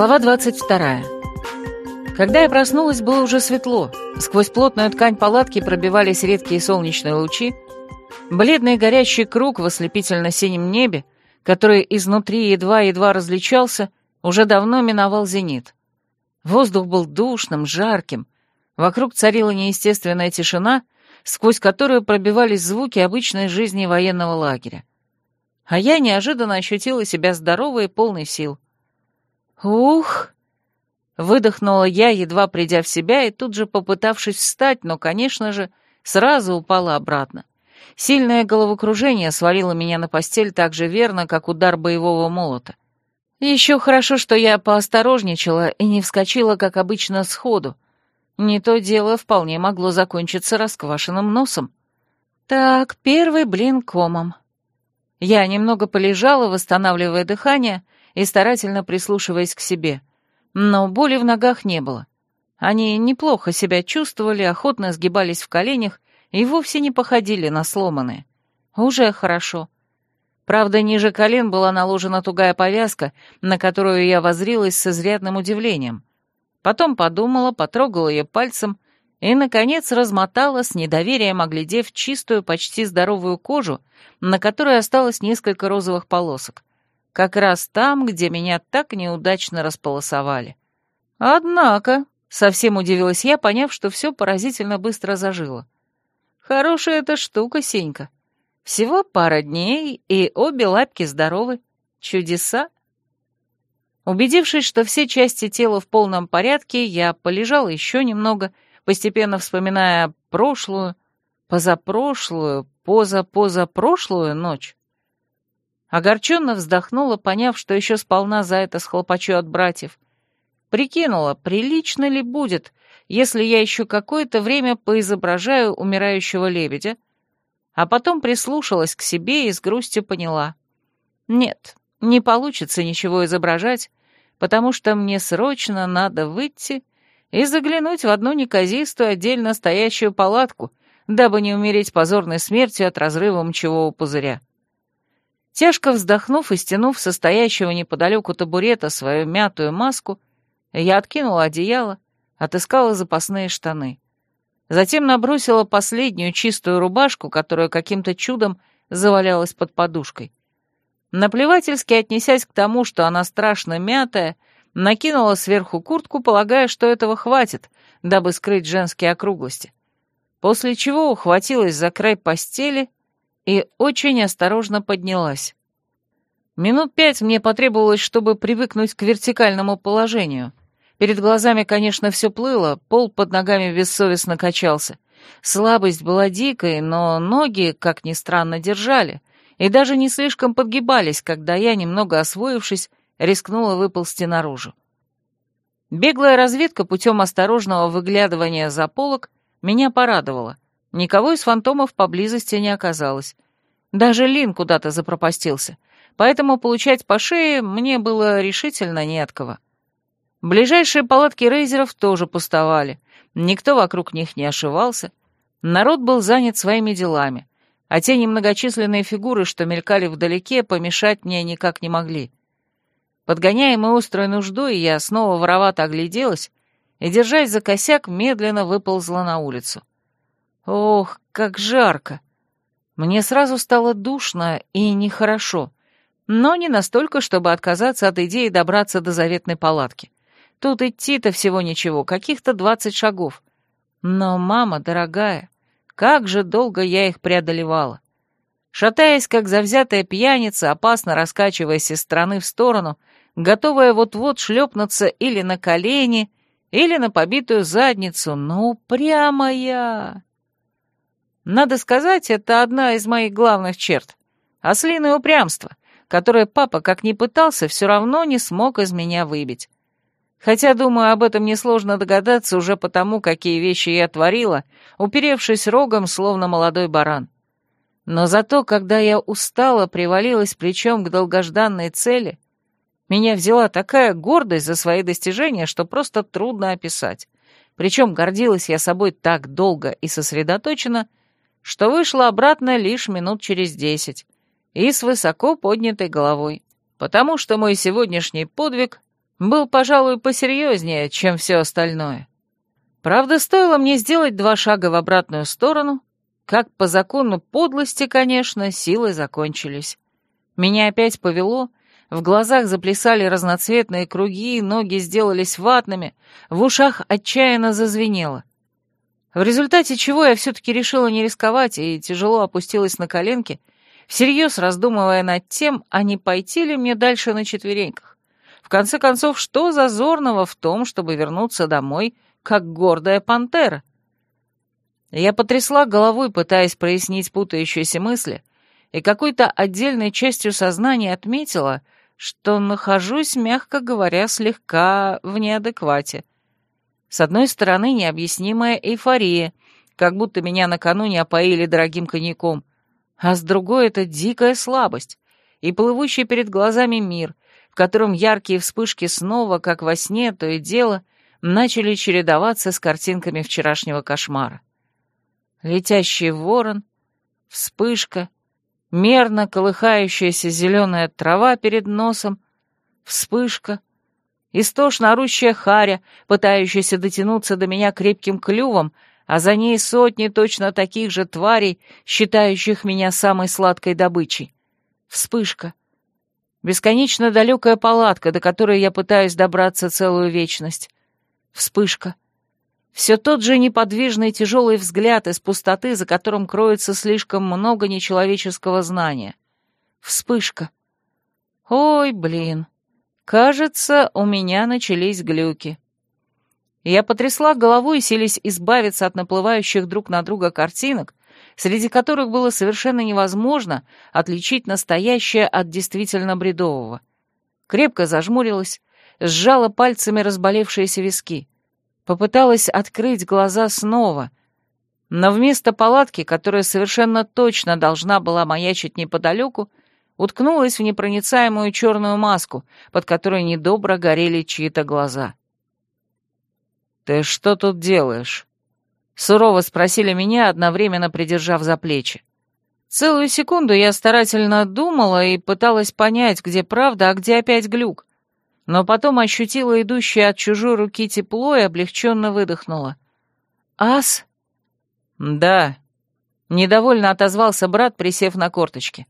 Глава 22. Когда я проснулась, было уже светло. Сквозь плотную ткань палатки пробивались редкие солнечные лучи. Бледный горящий круг в ослепительно-синем небе, который изнутри едва-едва различался, уже давно миновал зенит. Воздух был душным, жарким. Вокруг царила неестественная тишина, сквозь которую пробивались звуки обычной жизни военного лагеря. А я неожиданно ощутила себя здоровой и полной сил. «Ух!» Выдохнула я, едва придя в себя, и тут же попытавшись встать, но, конечно же, сразу упала обратно. Сильное головокружение свалило меня на постель так же верно, как удар боевого молота. Еще хорошо, что я поосторожничала и не вскочила, как обычно, сходу. Не то дело вполне могло закончиться расквашенным носом. Так, первый блин комом. Я немного полежала, восстанавливая дыхание и старательно прислушиваясь к себе — но боли в ногах не было. Они неплохо себя чувствовали, охотно сгибались в коленях и вовсе не походили на сломанные. Уже хорошо. Правда, ниже колен была наложена тугая повязка, на которую я возрилась с изрядным удивлением. Потом подумала, потрогала ее пальцем и, наконец, размотала с недоверием, оглядев чистую, почти здоровую кожу, на которой осталось несколько розовых полосок. Как раз там, где меня так неудачно располосовали. Однако, совсем удивилась я, поняв, что все поразительно быстро зажило. Хорошая эта штука, Сенька. Всего пара дней, и обе лапки здоровы. Чудеса. Убедившись, что все части тела в полном порядке, я полежала еще немного, постепенно вспоминая прошлую, позапрошлую, позапозапрошлую ночь. Огорченно вздохнула, поняв, что еще сполна за это схлопочу от братьев. Прикинула, прилично ли будет, если я еще какое-то время поизображаю умирающего лебедя, а потом прислушалась к себе и с грустью поняла. Нет, не получится ничего изображать, потому что мне срочно надо выйти и заглянуть в одну неказистую отдельно стоящую палатку, дабы не умереть позорной смертью от разрыва мочевого пузыря. Тяжко вздохнув и стянув состоящего неподалеку табурета свою мятую маску, я откинула одеяло, отыскала запасные штаны. Затем набросила последнюю чистую рубашку, которая каким-то чудом завалялась под подушкой. Наплевательски отнесясь к тому, что она страшно мятая, накинула сверху куртку, полагая, что этого хватит, дабы скрыть женские округлости. После чего ухватилась за край постели и очень осторожно поднялась. Минут пять мне потребовалось, чтобы привыкнуть к вертикальному положению. Перед глазами, конечно, все плыло, пол под ногами бессовестно качался. Слабость была дикой, но ноги, как ни странно, держали, и даже не слишком подгибались, когда я, немного освоившись, рискнула выползти наружу. Беглая разведка путем осторожного выглядывания за полок меня порадовала — Никого из фантомов поблизости не оказалось. Даже Лин куда-то запропастился, поэтому получать по шее мне было решительно не от кого. Ближайшие палатки рейзеров тоже пустовали, никто вокруг них не ошивался, народ был занят своими делами, а те немногочисленные фигуры, что мелькали вдалеке, помешать мне никак не могли. Подгоняемая острой нуждой, я снова воровато огляделась и, держась за косяк, медленно выползла на улицу. Ох, как жарко! Мне сразу стало душно и нехорошо, но не настолько, чтобы отказаться от идеи добраться до заветной палатки. Тут идти-то всего ничего, каких-то двадцать шагов. Но, мама дорогая, как же долго я их преодолевала. Шатаясь, как завзятая пьяница, опасно раскачиваясь из стороны в сторону, готовая вот-вот шлепнуться или на колени, или на побитую задницу, но упрямая. Надо сказать, это одна из моих главных черт. Ослиное упрямство, которое папа, как ни пытался, все равно не смог из меня выбить. Хотя, думаю, об этом несложно догадаться уже потому, какие вещи я творила, уперевшись рогом, словно молодой баран. Но зато, когда я устала, привалилась плечом к долгожданной цели, меня взяла такая гордость за свои достижения, что просто трудно описать. Причем гордилась я собой так долго и сосредоточенно, что вышла обратно лишь минут через десять и с высоко поднятой головой, потому что мой сегодняшний подвиг был, пожалуй, посерьезнее, чем все остальное. Правда, стоило мне сделать два шага в обратную сторону, как по закону подлости, конечно, силы закончились. Меня опять повело, в глазах заплясали разноцветные круги, ноги сделались ватными, в ушах отчаянно зазвенело. В результате чего я все-таки решила не рисковать и тяжело опустилась на коленки, всерьез раздумывая над тем, а не пойти ли мне дальше на четвереньках. В конце концов, что зазорного в том, чтобы вернуться домой, как гордая пантера? Я потрясла головой, пытаясь прояснить путающиеся мысли, и какой-то отдельной частью сознания отметила, что нахожусь, мягко говоря, слегка в неадеквате. С одной стороны, необъяснимая эйфория, как будто меня накануне опоили дорогим коньяком, а с другой — это дикая слабость и плывущий перед глазами мир, в котором яркие вспышки снова, как во сне, то и дело, начали чередоваться с картинками вчерашнего кошмара. Летящий ворон, вспышка, мерно колыхающаяся зеленая трава перед носом, вспышка — Истошно орущая харя, пытающаяся дотянуться до меня крепким клювом, а за ней сотни точно таких же тварей, считающих меня самой сладкой добычей. Вспышка. Бесконечно далекая палатка, до которой я пытаюсь добраться целую вечность. Вспышка. Все тот же неподвижный тяжелый взгляд из пустоты, за которым кроется слишком много нечеловеческого знания. Вспышка. Ой, блин. Кажется, у меня начались глюки. Я потрясла головой, селись избавиться от наплывающих друг на друга картинок, среди которых было совершенно невозможно отличить настоящее от действительно бредового. Крепко зажмурилась, сжала пальцами разболевшиеся виски. Попыталась открыть глаза снова, но вместо палатки, которая совершенно точно должна была маячить неподалеку, уткнулась в непроницаемую черную маску, под которой недобро горели чьи-то глаза. «Ты что тут делаешь?» — сурово спросили меня, одновременно придержав за плечи. Целую секунду я старательно думала и пыталась понять, где правда, а где опять глюк. Но потом ощутила идущее от чужой руки тепло и облегченно выдохнула. «Ас?» «Да», — недовольно отозвался брат, присев на корточки.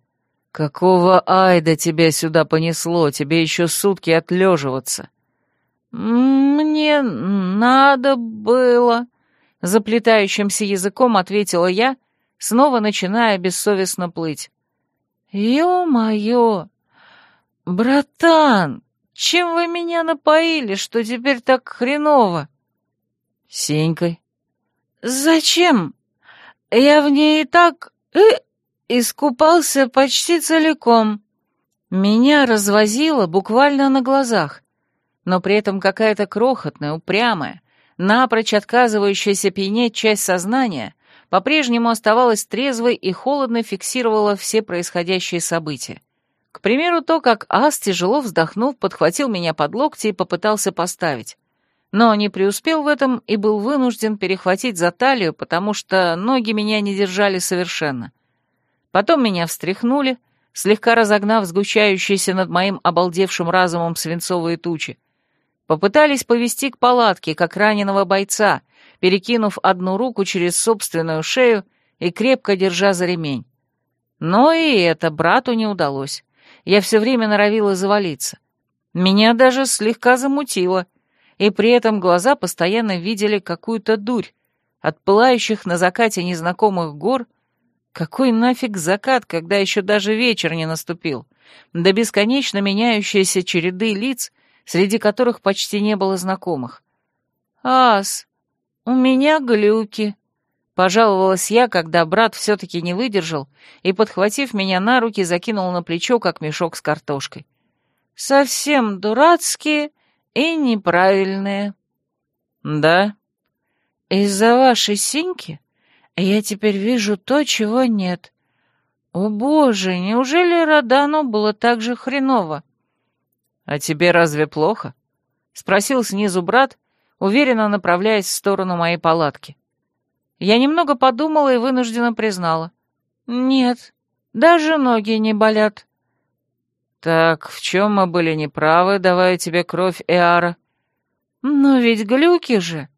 «Какого айда тебя сюда понесло? Тебе еще сутки отлеживаться». «Мне надо было...» — заплетающимся языком ответила я, снова начиная бессовестно плыть. «Ё-моё! Братан, чем вы меня напоили, что теперь так хреново?» «Сенькой». «Зачем? Я в ней и так... Искупался почти целиком. Меня развозило буквально на глазах, но при этом какая-то крохотная, упрямая, напрочь отказывающаяся пьянеть часть сознания по-прежнему оставалась трезвой и холодно фиксировала все происходящие события. К примеру, то, как Ас, тяжело вздохнув, подхватил меня под локти и попытался поставить. Но не преуспел в этом и был вынужден перехватить за талию, потому что ноги меня не держали совершенно. Потом меня встряхнули, слегка разогнав сгущающиеся над моим обалдевшим разумом свинцовые тучи. Попытались повести к палатке, как раненого бойца, перекинув одну руку через собственную шею и крепко держа за ремень. Но и это брату не удалось. Я все время норовила завалиться. Меня даже слегка замутило, и при этом глаза постоянно видели какую-то дурь от пылающих на закате незнакомых гор — какой нафиг закат, когда еще даже вечер не наступил? Да бесконечно меняющиеся череды лиц, среди которых почти не было знакомых. «Ас, у меня глюки», — пожаловалась я, когда брат все-таки не выдержал и, подхватив меня на руки, закинул на плечо, как мешок с картошкой. «Совсем дурацкие и неправильные». «Да?» «Из-за вашей синьки я теперь вижу то, чего нет. О боже, неужели Родану было так же хреново? А тебе разве плохо? Спросил снизу брат, уверенно направляясь в сторону моей палатки. Я немного подумала и вынуждена признала. Нет, даже ноги не болят. Так, в чем мы были неправы, давая тебе кровь, Эара? Но ведь глюки же.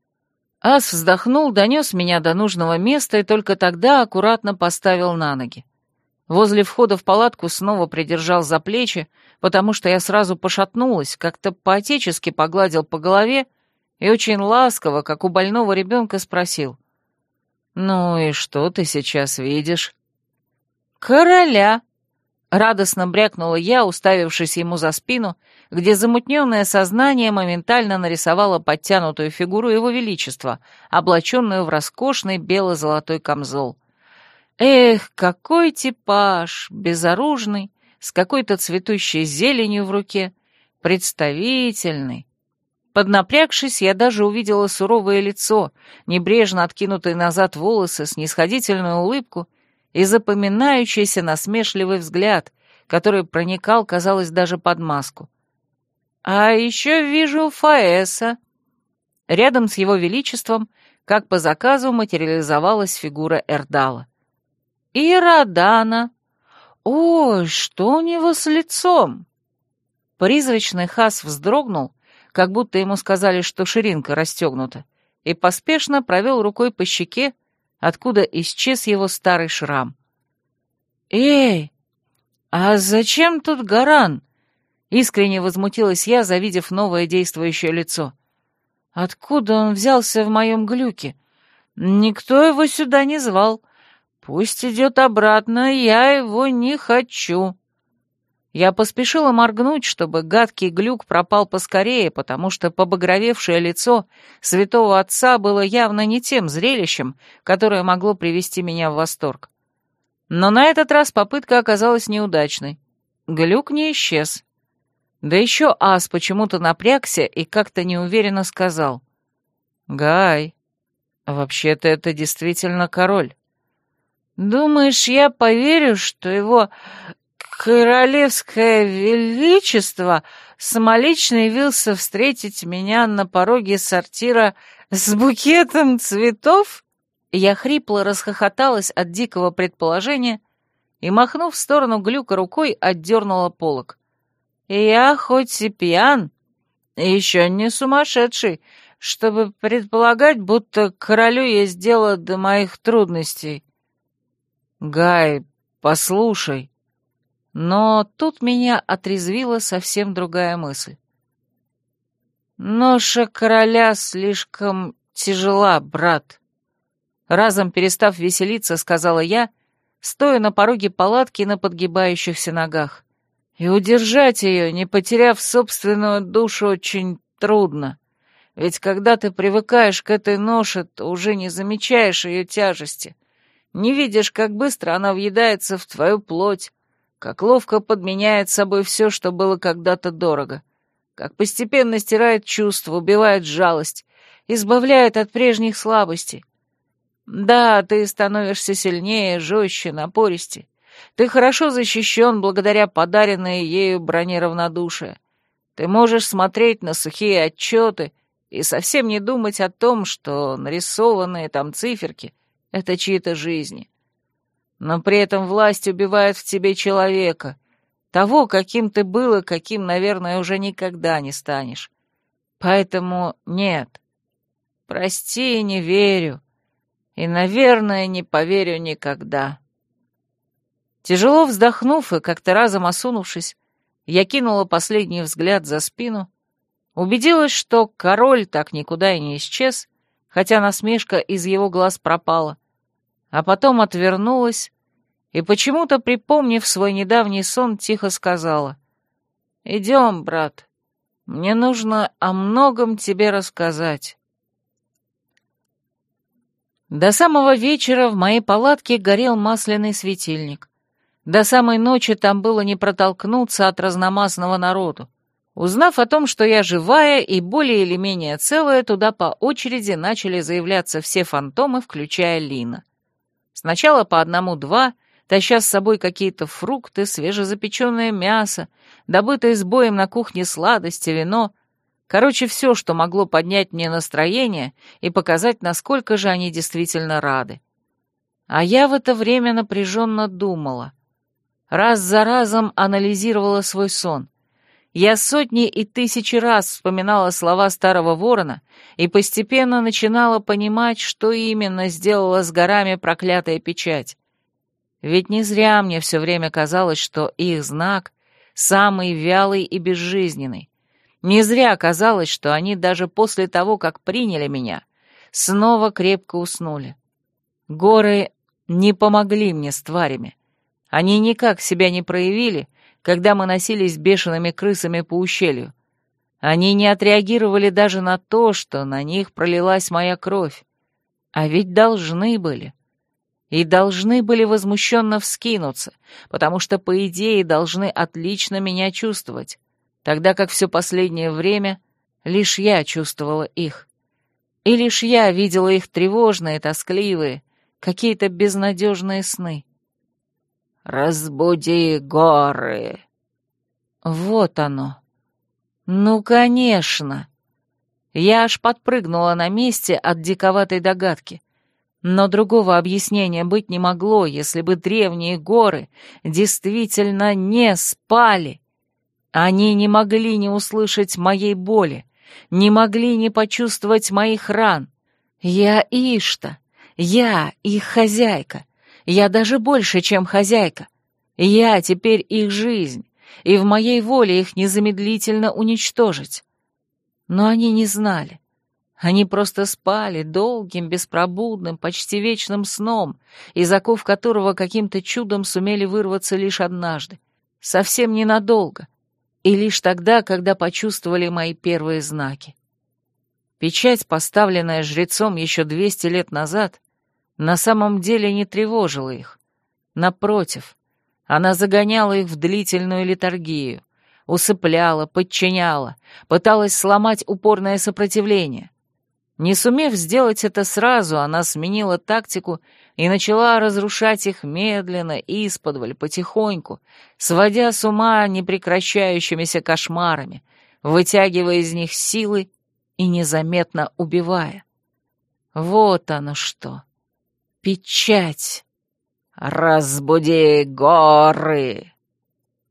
Ас вздохнул, донес меня до нужного места и только тогда аккуратно поставил на ноги. Возле входа в палатку снова придержал за плечи, потому что я сразу пошатнулась, как-то по-отечески погладил по голове и очень ласково, как у больного ребенка, спросил. «Ну и что ты сейчас видишь?» «Короля!» — радостно брякнула я, уставившись ему за спину, где замутненное сознание моментально нарисовало подтянутую фигуру его величества, облаченную в роскошный бело-золотой камзол. Эх, какой типаж, безоружный, с какой-то цветущей зеленью в руке, представительный. Поднапрягшись, я даже увидела суровое лицо, небрежно откинутые назад волосы, снисходительную улыбку и запоминающийся насмешливый взгляд, который проникал, казалось, даже под маску. А еще вижу Фаэса. Рядом с его величеством, как по заказу, материализовалась фигура Эрдала и Радана. Ой, что у него с лицом? Призрачный хас вздрогнул, как будто ему сказали, что ширинка расстегнута, и поспешно провел рукой по щеке, откуда исчез его старый шрам. «Эй, а зачем тут Гаран?» — искренне возмутилась я, завидев новое действующее лицо. «Откуда он взялся в моем глюке? Никто его сюда не звал, «Пусть идет обратно, я его не хочу». Я поспешила моргнуть, чтобы гадкий глюк пропал поскорее, потому что побагровевшее лицо святого отца было явно не тем зрелищем, которое могло привести меня в восторг. Но на этот раз попытка оказалась неудачной. Глюк не исчез. Да еще ас почему-то напрягся и как-то неуверенно сказал. «Гай, вообще-то это действительно король». Думаешь, я поверю, что его королевское величество самолично явился встретить меня на пороге сортира с букетом цветов? Я хрипло расхохоталась от дикого предположения и, махнув в сторону глюка рукой, отдернула полок. Я хоть и пьян, еще не сумасшедший, чтобы предполагать, будто королю есть дело до моих трудностей. «Гай, послушай». Но тут меня отрезвила совсем другая мысль. «Ноша короля слишком тяжела, брат». Разом перестав веселиться, сказала я, стоя на пороге палатки на подгибающихся ногах. И удержать ее, не потеряв собственную душу, очень трудно. Ведь когда ты привыкаешь к этой ноше, то уже не замечаешь ее тяжести. Не видишь, как быстро она въедается в твою плоть, как ловко подменяет собой все, что было когда-то дорого, как постепенно стирает чувства, убивает жалость, избавляет от прежних слабостей. Да, ты становишься сильнее, жестче, напористее. Ты хорошо защищен благодаря подаренной ею броне равнодушия. Ты можешь смотреть на сухие отчеты и совсем не думать о том, что нарисованные там циферки это чьи-то жизни. Но при этом власть убивает в тебе человека, того, каким ты был и каким, наверное, уже никогда не станешь. Поэтому нет. Прости, не верю. И, наверное, не поверю никогда. Тяжело вздохнув и как-то разом осунувшись, я кинула последний взгляд за спину, убедилась, что король так никуда и не исчез, хотя насмешка из его глаз пропала, а потом отвернулась и, почему-то припомнив свой недавний сон, тихо сказала. «Идем, брат, мне нужно о многом тебе рассказать». До самого вечера в моей палатке горел масляный светильник. До самой ночи там было не протолкнуться от разномастного народу. Узнав о том, что я живая и более или менее целая, туда по очереди начали заявляться все фантомы, включая Лина. Сначала по одному-два, таща с собой какие-то фрукты, свежезапеченное мясо, добытое с боем на кухне сладости, вино. Короче, все, что могло поднять мне настроение и показать, насколько же они действительно рады. А я в это время напряженно думала. Раз за разом анализировала свой сон. Я сотни и тысячи раз вспоминала слова старого ворона и постепенно начинала понимать, что именно сделала с горами проклятая печать. Ведь не зря мне все время казалось, что их знак самый вялый и безжизненный. Не зря казалось, что они даже после того, как приняли меня, снова крепко уснули. Горы не помогли мне с тварями. Они никак себя не проявили, когда мы носились бешеными крысами по ущелью. Они не отреагировали даже на то, что на них пролилась моя кровь. А ведь должны были. И должны были возмущенно вскинуться, потому что, по идее, должны отлично меня чувствовать, тогда как все последнее время лишь я чувствовала их. И лишь я видела их тревожные, тоскливые, какие-то безнадежные сны. «Разбуди горы!» Вот оно. Ну, конечно. Я аж подпрыгнула на месте от диковатой догадки. Но другого объяснения быть не могло, если бы древние горы действительно не спали. Они не могли не услышать моей боли, не могли не почувствовать моих ран. Я Ишта, я их хозяйка, я даже больше, чем хозяйка. Я теперь их жизнь, и в моей воле их незамедлительно уничтожить. Но они не знали. Они просто спали долгим, беспробудным, почти вечным сном, из оков которого каким-то чудом сумели вырваться лишь однажды, совсем ненадолго, и лишь тогда, когда почувствовали мои первые знаки. Печать, поставленная жрецом еще двести лет назад, на самом деле не тревожила их. Напротив, она загоняла их в длительную литургию, усыпляла, подчиняла, пыталась сломать упорное сопротивление. Не сумев сделать это сразу, она сменила тактику и начала разрушать их медленно, исподволь, потихоньку, сводя с ума непрекращающимися кошмарами, вытягивая из них силы и незаметно убивая. Вот оно что. Печать. «Разбуди горы!»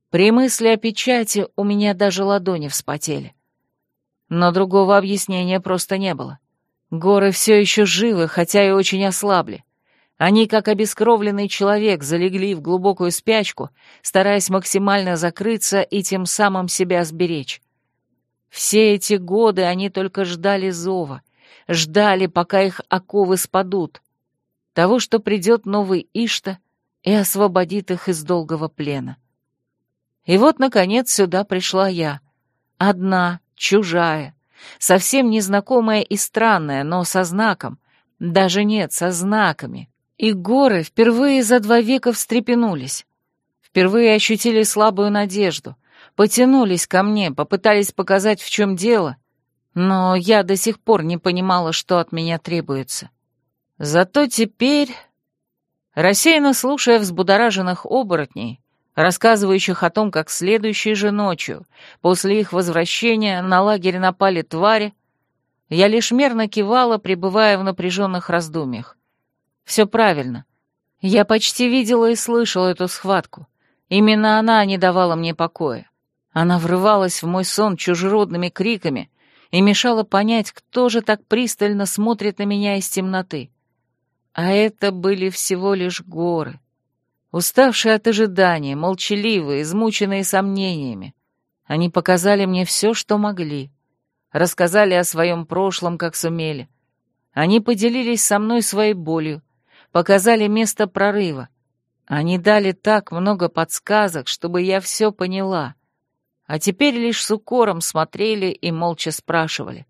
При мысли о печати у меня даже ладони вспотели. Но другого объяснения просто не было. Горы все еще живы, хотя и очень ослабли. Они, как обескровленный человек, залегли в глубокую спячку, стараясь максимально закрыться и тем самым себя сберечь. Все эти годы они только ждали зова, ждали, пока их оковы спадут, того, что придет новый Ишта и освободит их из долгого плена. И вот, наконец, сюда пришла я. Одна, чужая, совсем незнакомая и странная, но со знаком. Даже нет, со знаками. И горы впервые за два века встрепенулись. Впервые ощутили слабую надежду. Потянулись ко мне, попытались показать, в чем дело. Но я до сих пор не понимала, что от меня требуется. Зато теперь, рассеянно слушая взбудораженных оборотней, рассказывающих о том, как следующей же ночью, после их возвращения, на лагерь напали твари, я лишь мерно кивала, пребывая в напряженных раздумьях. Все правильно. Я почти видела и слышала эту схватку. Именно она не давала мне покоя. Она врывалась в мой сон чужеродными криками и мешала понять, кто же так пристально смотрит на меня из темноты. А это были всего лишь горы. Уставшие от ожидания, молчаливые, измученные сомнениями. Они показали мне все, что могли. Рассказали о своем прошлом, как сумели. Они поделились со мной своей болью, показали место прорыва. Они дали так много подсказок, чтобы я все поняла. А теперь лишь с укором смотрели и молча спрашивали.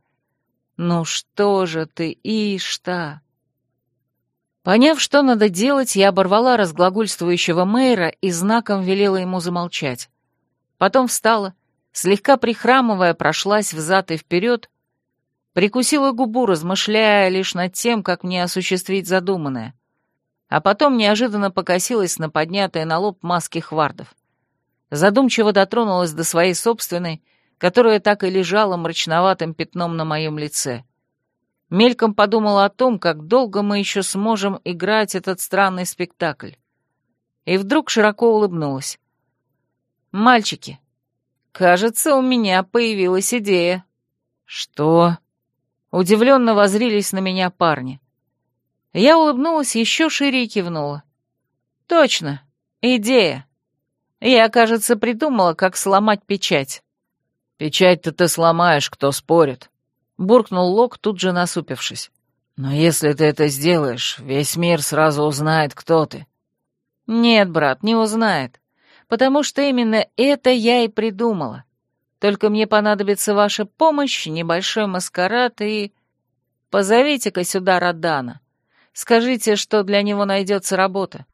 «Ну что же ты, Ишта?» Поняв, что надо делать, я оборвала разглагольствующего мэра и знаком велела ему замолчать. Потом встала, слегка прихрамывая, прошлась взад и вперед, прикусила губу, размышляя лишь над тем, как мне осуществить задуманное. А потом неожиданно покосилась на поднятые на лоб маски хвардов. Задумчиво дотронулась до своей собственной, которая так и лежала мрачноватым пятном на моем лице. Мельком подумала о том, как долго мы еще сможем играть этот странный спектакль. И вдруг широко улыбнулась. «Мальчики, кажется, у меня появилась идея». «Что?» Удивленно возрились на меня парни. Я улыбнулась еще шире и кивнула. «Точно, идея. Я, кажется, придумала, как сломать печать». «Печать-то ты сломаешь, кто спорит», — буркнул Лок, тут же насупившись. «Но если ты это сделаешь, весь мир сразу узнает, кто ты». «Нет, брат, не узнает, потому что именно это я и придумала. Только мне понадобится ваша помощь, небольшой маскарад и... Позовите-ка сюда Радана. Скажите, что для него найдется работа».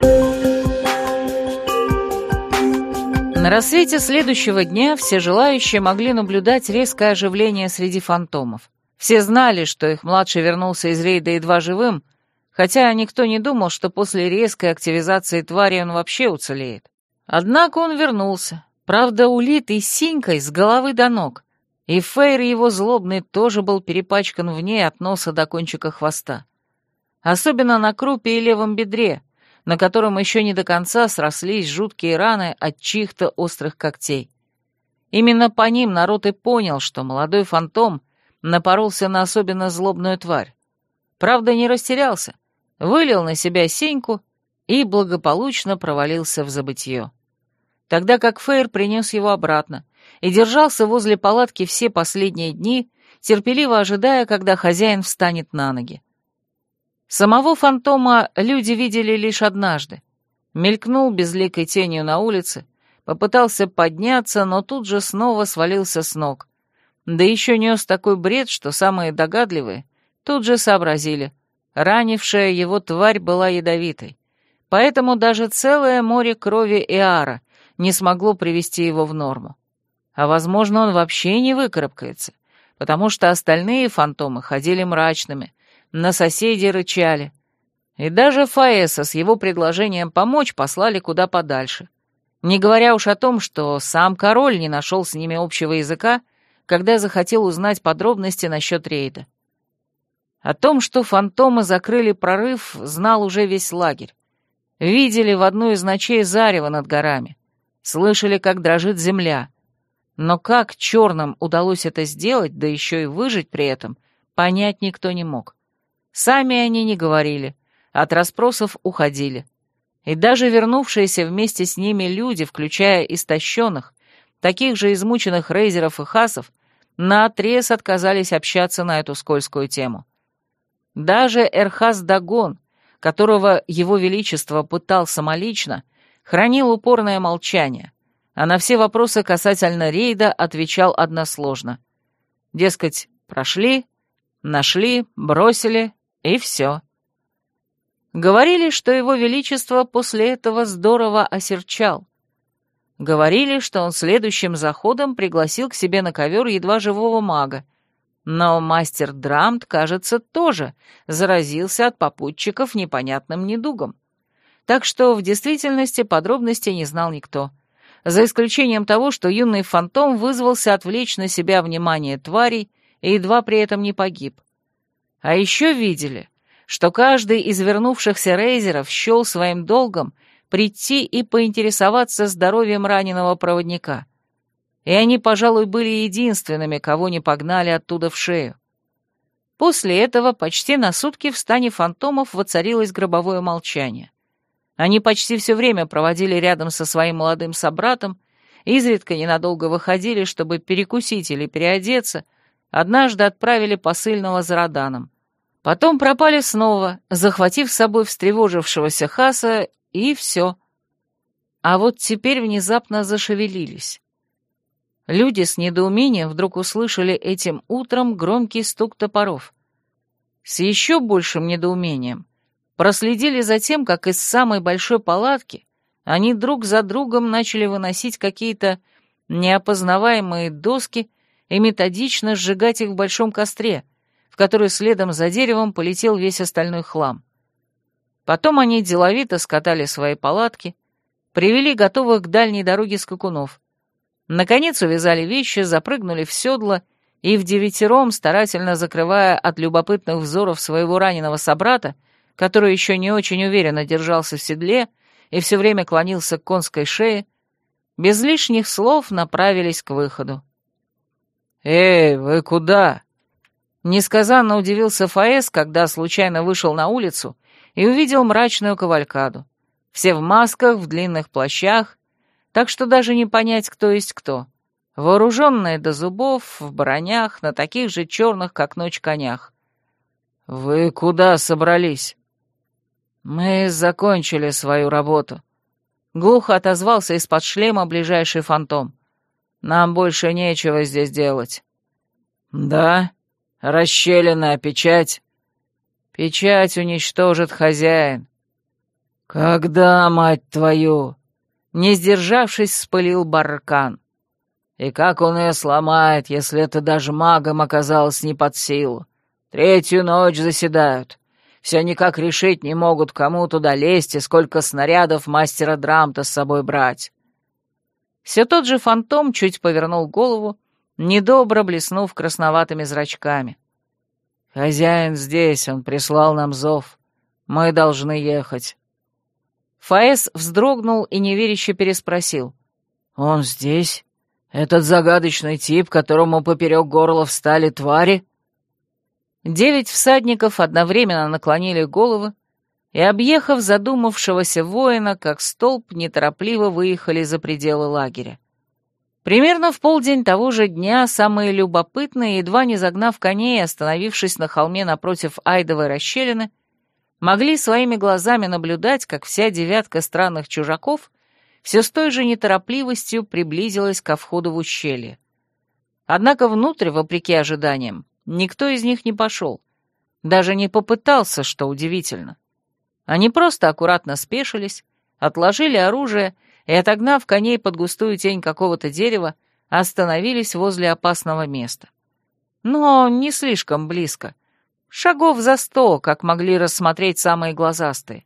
На рассвете следующего дня все желающие могли наблюдать резкое оживление среди фантомов. Все знали, что их младший вернулся из рейда едва живым, хотя никто не думал, что после резкой активизации твари он вообще уцелеет. Однако он вернулся, правда, улитый синькой с головы до ног, и Фейр его злобный тоже был перепачкан в ней от носа до кончика хвоста. Особенно на крупе и левом бедре, на котором еще не до конца срослись жуткие раны от чьих-то острых когтей. Именно по ним народ и понял, что молодой фантом напоролся на особенно злобную тварь. Правда, не растерялся, вылил на себя сеньку и благополучно провалился в забытье. Тогда как Фейр принес его обратно и держался возле палатки все последние дни, терпеливо ожидая, когда хозяин встанет на ноги. Самого фантома люди видели лишь однажды. Мелькнул безликой тенью на улице, попытался подняться, но тут же снова свалился с ног, да еще нес такой бред, что самые догадливые тут же сообразили. Ранившая его тварь была ядовитой. Поэтому даже целое море крови Иара не смогло привести его в норму. А возможно, он вообще не выкарабкается, потому что остальные фантомы ходили мрачными, на соседей рычали. И даже Фаэса с его предложением помочь послали куда подальше. Не говоря уж о том, что сам король не нашел с ними общего языка когда захотел узнать подробности насчет рейда. О том, что фантомы закрыли прорыв, знал уже весь лагерь. Видели в одну из ночей зарево над горами. Слышали, как дрожит земля. Но как черным удалось это сделать, да еще и выжить при этом, понять никто не мог. Сами они не говорили, от расспросов уходили. И даже вернувшиеся вместе с ними люди, включая истощенных, таких же измученных рейзеров и хасов, наотрез отказались общаться на эту скользкую тему. Даже Эрхаз Дагон, которого его величество пытал самолично, хранил упорное молчание, а на все вопросы касательно рейда отвечал односложно. Дескать, прошли, нашли, бросили, и все. Говорили, что его величество после этого здорово осерчал, Говорили, что он следующим заходом пригласил к себе на ковер едва живого мага. Но мастер Драмт, кажется, тоже заразился от попутчиков непонятным недугом. Так что в действительности подробностей не знал никто. За исключением того, что юный фантом вызвался отвлечь на себя внимание тварей и едва при этом не погиб. А еще видели, что каждый из вернувшихся рейзеров счел своим долгом прийти и поинтересоваться здоровьем раненого проводника. И они, пожалуй, были единственными, кого не погнали оттуда в шею. После этого почти на сутки в стане фантомов воцарилось гробовое молчание. Они почти все время проводили рядом со своим молодым собратом, изредка ненадолго выходили, чтобы перекусить или переодеться, однажды отправили посыльного за Роданом. Потом пропали снова, захватив с собой встревожившегося Хаса и все. А вот теперь внезапно зашевелились. Люди с недоумением вдруг услышали этим утром громкий стук топоров. С еще большим недоумением проследили за тем, как из самой большой палатки они друг за другом начали выносить какие-то неопознаваемые доски и методично сжигать их в большом костре, в который следом за деревом полетел весь остальной хлам. Потом они деловито скатали свои палатки, привели готовых к дальней дороге скакунов. Наконец увязали вещи, запрыгнули в седло и в девятером, старательно закрывая от любопытных взоров своего раненого собрата, который еще не очень уверенно держался в седле и все время клонился к конской шее, без лишних слов направились к выходу. «Эй, вы куда?» Несказанно удивился Фаэс, когда случайно вышел на улицу и увидел мрачную кавалькаду. Все в масках, в длинных плащах, так что даже не понять, кто есть кто. Вооруженные до зубов, в бронях, на таких же черных, как ночь, конях. «Вы куда собрались?» «Мы закончили свою работу», — глухо отозвался из-под шлема ближайший фантом. «Нам больше нечего здесь делать». «Да? Расщелина, печать?» «Печать уничтожит хозяин». «Когда, мать твою?» Не сдержавшись, спылил Баркан. «И как он ее сломает, если это даже магом оказалось не под силу? Третью ночь заседают. Все никак решить не могут, кому туда лезть и сколько снарядов мастера Драмта с собой брать». Все тот же фантом чуть повернул голову, недобро блеснув красноватыми зрачками. «Хозяин здесь, он прислал нам зов. Мы должны ехать». Фаэс вздрогнул и неверяще переспросил. «Он здесь? Этот загадочный тип, которому поперек горла встали твари?» Девять всадников одновременно наклонили головы и, объехав задумавшегося воина, как столб, неторопливо выехали за пределы лагеря. Примерно в полдень того же дня самые любопытные, едва не загнав коней остановившись на холме напротив Айдовой расщелины, могли своими глазами наблюдать, как вся девятка странных чужаков все с той же неторопливостью приблизилась ко входу в ущелье. Однако внутрь, вопреки ожиданиям, никто из них не пошел, даже не попытался, что удивительно. Они просто аккуратно спешились, отложили оружие и, отогнав коней под густую тень какого-то дерева, остановились возле опасного места. Но не слишком близко. Шагов за сто, как могли рассмотреть самые глазастые.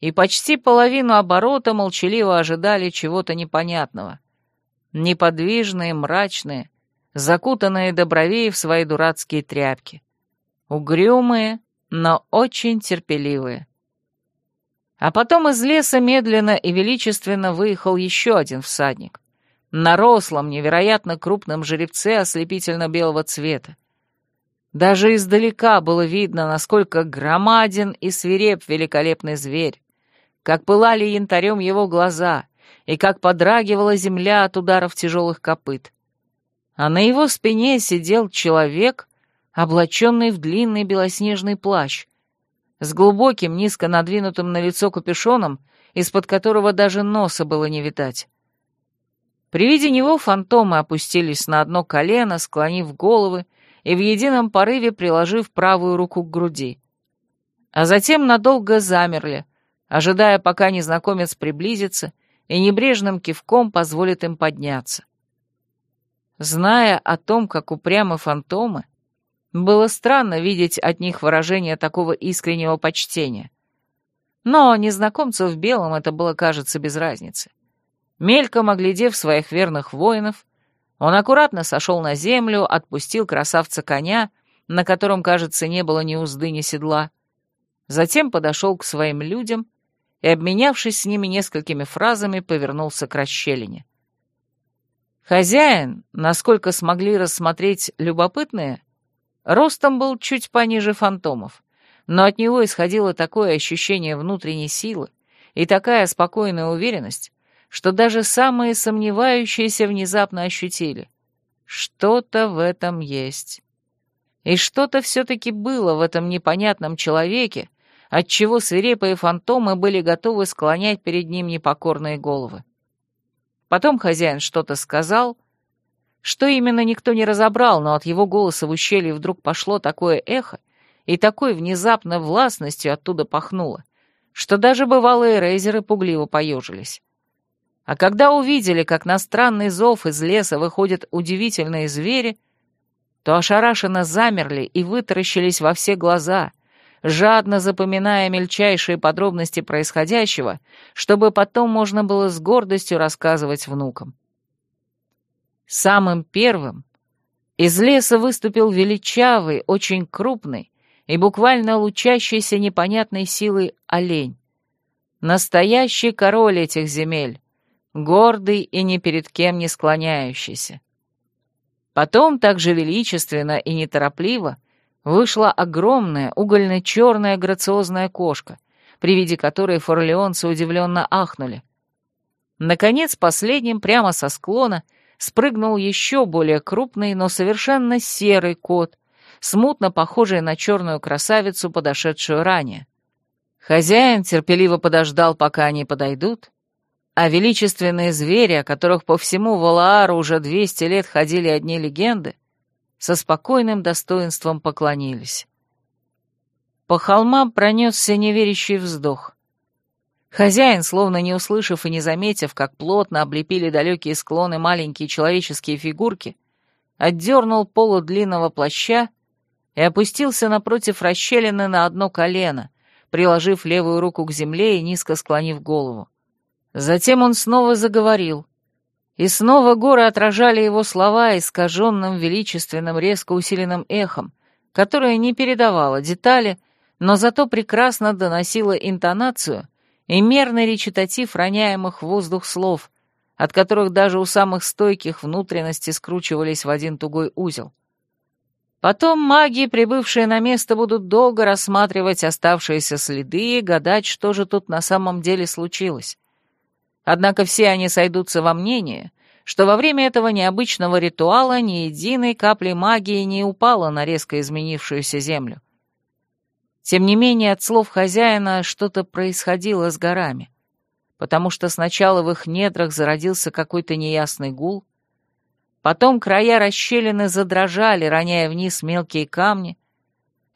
И почти половину оборота молчаливо ожидали чего-то непонятного. Неподвижные, мрачные, закутанные до бровей в свои дурацкие тряпки. Угрюмые, но очень терпеливые. А потом из леса медленно и величественно выехал еще один всадник. На рослом, невероятно крупном жеребце ослепительно-белого цвета. Даже издалека было видно, насколько громаден и свиреп великолепный зверь, как пылали янтарем его глаза и как подрагивала земля от ударов тяжелых копыт. А на его спине сидел человек, облаченный в длинный белоснежный плащ, с глубоким, низко надвинутым на лицо капюшоном, из-под которого даже носа было не видать. При виде него фантомы опустились на одно колено, склонив головы и в едином порыве приложив правую руку к груди. А затем надолго замерли, ожидая, пока незнакомец приблизится и небрежным кивком позволит им подняться. Зная о том, как упрямы фантомы, было странно видеть от них выражение такого искреннего почтения. Но незнакомцу в белом это было, кажется, без разницы. Мельком оглядев своих верных воинов, он аккуратно сошел на землю, отпустил красавца коня, на котором, кажется, не было ни узды, ни седла, затем подошел к своим людям и, обменявшись с ними несколькими фразами, повернулся к расщелине. Хозяин, насколько смогли рассмотреть любопытные, Ростом был чуть пониже фантомов, но от него исходило такое ощущение внутренней силы и такая спокойная уверенность, что даже самые сомневающиеся внезапно ощутили. Что-то в этом есть. И что-то все-таки было в этом непонятном человеке, отчего свирепые фантомы были готовы склонять перед ним непокорные головы. Потом хозяин что-то сказал, что именно никто не разобрал, но от его голоса в ущелье вдруг пошло такое эхо, и такой внезапно властностью оттуда пахнуло, что даже бывалые рейзеры пугливо поежились. А когда увидели, как на странный зов из леса выходят удивительные звери, то ошарашенно замерли и вытаращились во все глаза, жадно запоминая мельчайшие подробности происходящего, чтобы потом можно было с гордостью рассказывать внукам. Самым первым из леса выступил величавый, очень крупный и буквально лучащийся непонятной силой олень. Настоящий король этих земель, гордый и ни перед кем не склоняющийся. Потом так же величественно и неторопливо вышла огромная угольно-черная грациозная кошка, при виде которой форлеонцы удивленно ахнули. Наконец, последним прямо со склона спрыгнул еще более крупный, но совершенно серый кот, смутно похожий на черную красавицу, подошедшую ранее. Хозяин терпеливо подождал, пока они подойдут, а величественные звери, о которых по всему Валаару уже двести лет ходили одни легенды, со спокойным достоинством поклонились. По холмам пронесся неверящий вздох. Хозяин, словно не услышав и не заметив, как плотно облепили далекие склоны маленькие человеческие фигурки, отдернул полу длинного плаща и опустился напротив расщелины на одно колено, приложив левую руку к земле и низко склонив голову. Затем он снова заговорил, и снова горы отражали его слова искаженным, величественным, резко усиленным эхом, которое не передавало детали, но зато прекрасно доносило интонацию и мерный речитатив роняемых в воздух слов, от которых даже у самых стойких внутренности скручивались в один тугой узел. Потом маги, прибывшие на место, будут долго рассматривать оставшиеся следы и гадать, что же тут на самом деле случилось. Однако все они сойдутся во мнении, что во время этого необычного ритуала ни единой капли магии не упало на резко изменившуюся землю. Тем не менее, от слов хозяина что-то происходило с горами, потому что сначала в их недрах зародился какой-то неясный гул, потом края расщелины задрожали, роняя вниз мелкие камни,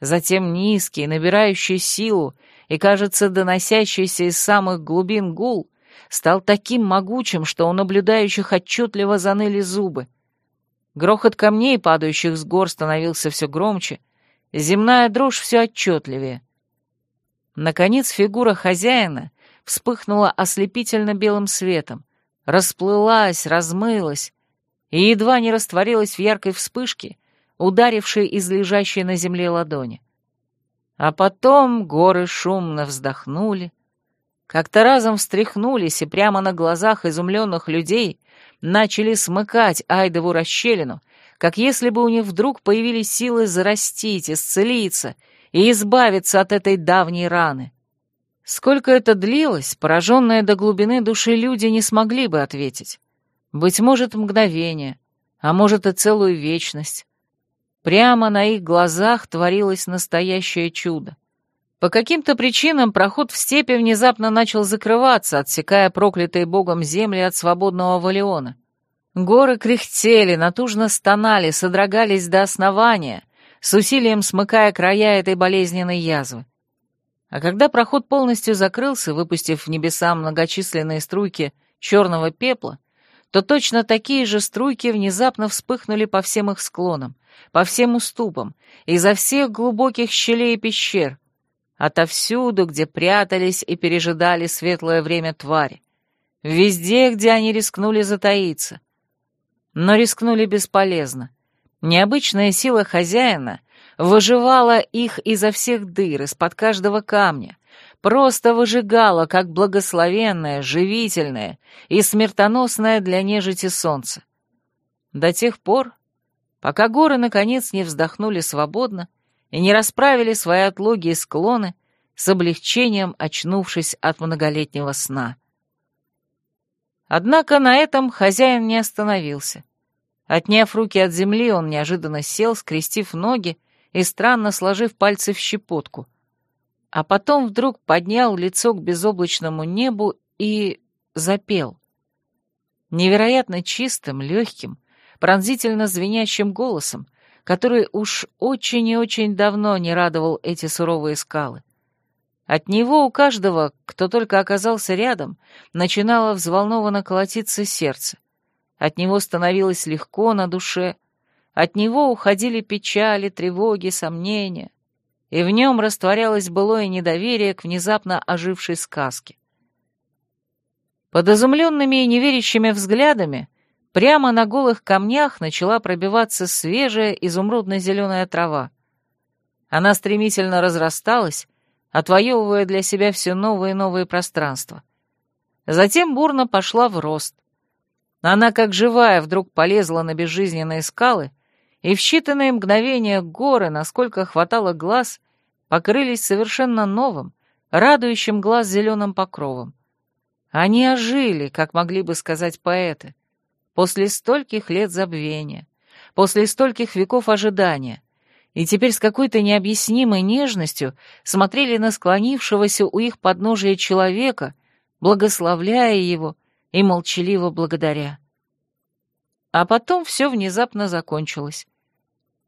затем низкий, набирающий силу и, кажется, доносящийся из самых глубин гул — стал таким могучим, что у наблюдающих отчетливо заныли зубы. Грохот камней, падающих с гор, становился все громче, земная дрожь все отчетливее. Наконец фигура хозяина вспыхнула ослепительно белым светом, расплылась, размылась и едва не растворилась в яркой вспышке, ударившей из лежащей на земле ладони. А потом горы шумно вздохнули, как-то разом встряхнулись и прямо на глазах изумленных людей начали смыкать Айдову расщелину, как если бы у них вдруг появились силы зарастить, исцелиться и избавиться от этой давней раны. Сколько это длилось, пораженные до глубины души люди не смогли бы ответить. Быть может, мгновение, а может и целую вечность. Прямо на их глазах творилось настоящее чудо. По каким-то причинам проход в степи внезапно начал закрываться, отсекая проклятые богом земли от свободного валиона. Горы кряхтели, натужно стонали, содрогались до основания, с усилием смыкая края этой болезненной язвы. А когда проход полностью закрылся, выпустив в небеса многочисленные струйки черного пепла, то точно такие же струйки внезапно вспыхнули по всем их склонам, по всем уступам, изо всех глубоких щелей и пещер — Отовсюду, где прятались и пережидали светлое время твари. Везде, где они рискнули затаиться. Но рискнули бесполезно. Необычная сила хозяина выживала их изо всех дыр, из-под каждого камня, просто выжигала, как благословенное, живительное и смертоносное для нежити солнце. До тех пор, пока горы наконец не вздохнули свободно и не расправили свои отлоги и склоны, с облегчением очнувшись от многолетнего сна. Однако на этом хозяин не остановился. Отняв руки от земли, он неожиданно сел, скрестив ноги и странно сложив пальцы в щепотку, а потом вдруг поднял лицо к безоблачному небу и запел. Невероятно чистым, легким, пронзительно звенящим голосом, который уж очень и очень давно не радовал эти суровые скалы. От него у каждого, кто только оказался рядом, начинало взволнованно колотиться сердце. От него становилось легко на душе, от него уходили печали, тревоги, сомнения, и в нем растворялось былое недоверие к внезапно ожившей сказке. Под изумленными и неверящими взглядами Прямо на голых камнях начала пробиваться свежая изумрудно-зеленая трава. Она стремительно разрасталась, отвоевывая для себя все новые и новые пространства. Затем бурно пошла в рост. Она, как живая, вдруг полезла на безжизненные скалы, и в считанные мгновения горы, насколько хватало глаз, покрылись совершенно новым, радующим глаз зеленым покровом. Они ожили, как могли бы сказать поэты, после стольких лет забвения, после стольких веков ожидания, и теперь с какой-то необъяснимой нежностью смотрели на склонившегося у их подножия человека, благословляя его и молчаливо благодаря. А потом все внезапно закончилось.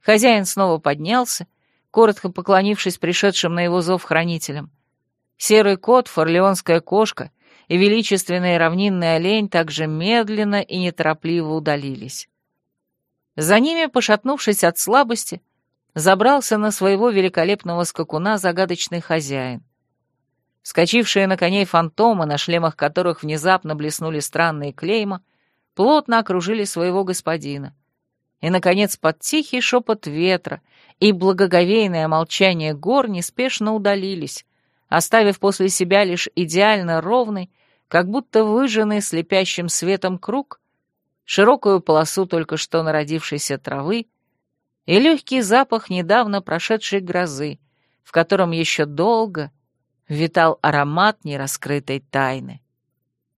Хозяин снова поднялся, коротко поклонившись пришедшим на его зов хранителям. Серый кот, форлеонская кошка и величественный равнинный олень также медленно и неторопливо удалились. За ними, пошатнувшись от слабости, забрался на своего великолепного скакуна загадочный хозяин. Вскочившие на коней фантомы, на шлемах которых внезапно блеснули странные клейма, плотно окружили своего господина. И, наконец, под тихий шепот ветра и благоговейное молчание гор неспешно удалились, оставив после себя лишь идеально ровный, как будто выжженный слепящим светом круг, широкую полосу только что народившейся травы и легкий запах недавно прошедшей грозы, в котором еще долго витал аромат нераскрытой тайны.